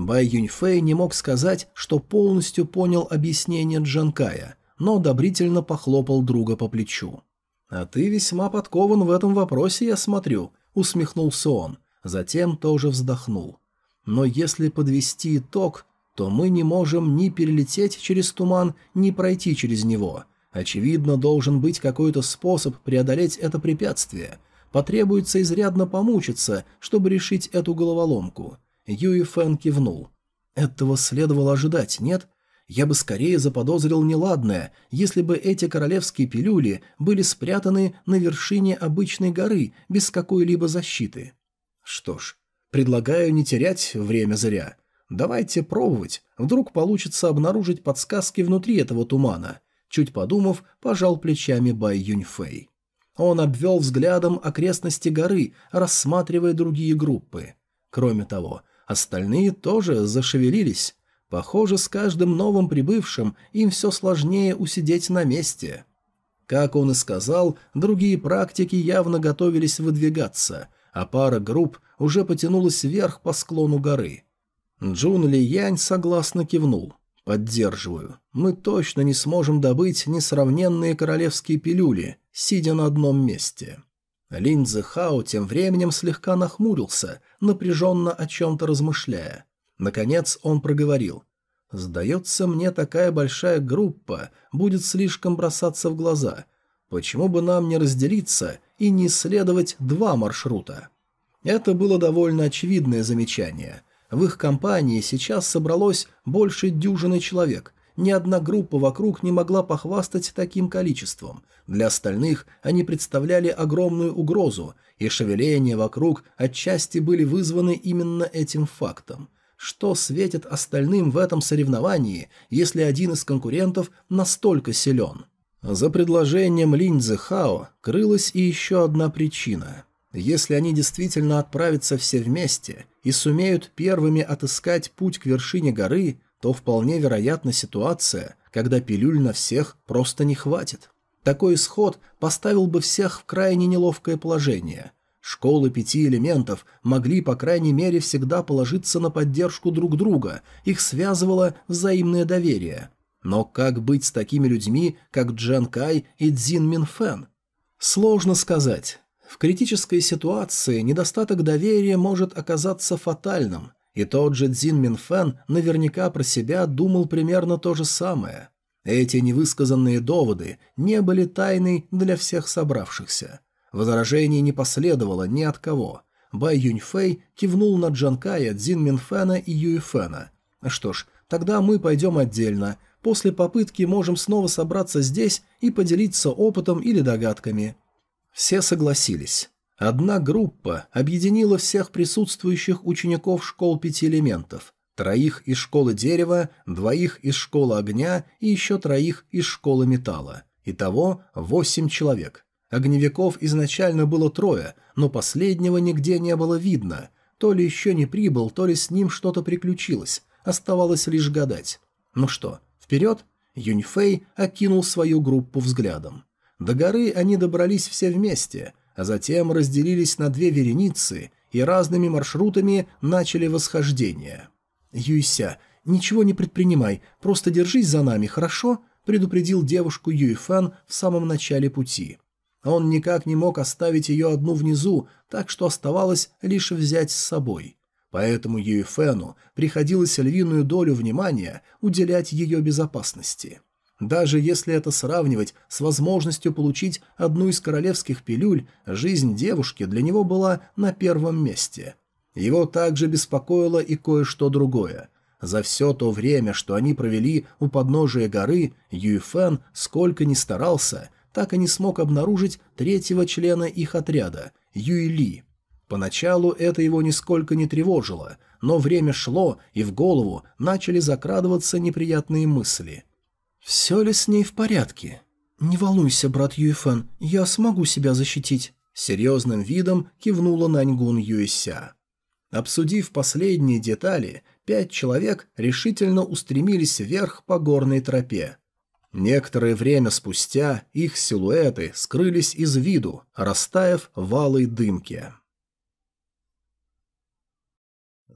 Бай Юньфэй не мог сказать, что полностью понял объяснение Джанкая, но одобрительно похлопал друга по плечу. «А ты весьма подкован в этом вопросе, я смотрю», — усмехнулся он, затем тоже вздохнул. «Но если подвести итог, то мы не можем ни перелететь через туман, ни пройти через него. Очевидно, должен быть какой-то способ преодолеть это препятствие. Потребуется изрядно помучиться, чтобы решить эту головоломку. Юи Фэн кивнул. Этого следовало ожидать, нет? Я бы скорее заподозрил неладное, если бы эти королевские пилюли были спрятаны на вершине обычной горы без какой-либо защиты. Что ж, предлагаю не терять время зря. Давайте пробовать, вдруг получится обнаружить подсказки внутри этого тумана. Чуть подумав, пожал плечами Бай Юньфэй. Он обвел взглядом окрестности горы, рассматривая другие группы. Кроме того, остальные тоже зашевелились. Похоже, с каждым новым прибывшим им все сложнее усидеть на месте. Как он и сказал, другие практики явно готовились выдвигаться, а пара групп уже потянулась вверх по склону горы. Джун Ли Янь согласно кивнул. «Поддерживаю. Мы точно не сможем добыть несравненные королевские пилюли, сидя на одном месте». Линь Хао тем временем слегка нахмурился, напряженно о чем-то размышляя. Наконец он проговорил. «Сдается мне, такая большая группа будет слишком бросаться в глаза. Почему бы нам не разделиться и не исследовать два маршрута?» Это было довольно очевидное замечание – в их компании сейчас собралось больше дюжины человек. Ни одна группа вокруг не могла похвастать таким количеством. Для остальных они представляли огромную угрозу, и шевеления вокруг отчасти были вызваны именно этим фактом. Что светит остальным в этом соревновании, если один из конкурентов настолько силен? За предложением Линь Хао крылась и еще одна причина – если они действительно отправятся все вместе и сумеют первыми отыскать путь к вершине горы, то вполне вероятна ситуация, когда пилюль на всех просто не хватит. Такой исход поставил бы всех в крайне неловкое положение. Школы пяти элементов могли, по крайней мере, всегда положиться на поддержку друг друга, их связывало взаимное доверие. Но как быть с такими людьми, как Джан Кай и Цзин Минфэн? Сложно сказать. В критической ситуации недостаток доверия может оказаться фатальным, и тот же Цзин Минфэн наверняка про себя думал примерно то же самое. Эти невысказанные доводы не были тайной для всех собравшихся. Возражений не последовало ни от кого. Бай Юньфэй кивнул на Джанкая, Цзин Минфэна и Юэфэна. Что ж, тогда мы пойдем отдельно. После попытки можем снова собраться здесь и поделиться опытом или догадками. Все согласились. Одна группа объединила всех присутствующих учеников школ пяти элементов. Троих из школы дерева, двоих из школы огня и еще троих из школы металла. Итого восемь человек. Огневиков изначально было трое, но последнего нигде не было видно. То ли еще не прибыл, то ли с ним что-то приключилось. Оставалось лишь гадать. Ну что, вперед? Юньфэй окинул свою группу взглядом. До горы они добрались все вместе, а затем разделились на две вереницы и разными маршрутами начали восхождение. «Юйся, ничего не предпринимай, просто держись за нами, хорошо?» – предупредил девушку Юйфан в самом начале пути. Он никак не мог оставить ее одну внизу, так что оставалось лишь взять с собой. Поэтому Юйфену приходилось львиную долю внимания уделять ее безопасности. Даже если это сравнивать с возможностью получить одну из королевских пилюль, жизнь девушки для него была на первом месте. Его также беспокоило и кое-что другое. За все то время, что они провели у подножия горы, Юйфен, сколько ни старался, так и не смог обнаружить третьего члена их отряда, Юйли. Поначалу это его нисколько не тревожило, но время шло, и в голову начали закрадываться неприятные мысли – «Все ли с ней в порядке?» «Не волнуйся, брат Юэфэн, я смогу себя защитить», — серьезным видом кивнула Наньгун Юэся. Обсудив последние детали, пять человек решительно устремились вверх по горной тропе. Некоторое время спустя их силуэты скрылись из виду, растаяв в алой дымке.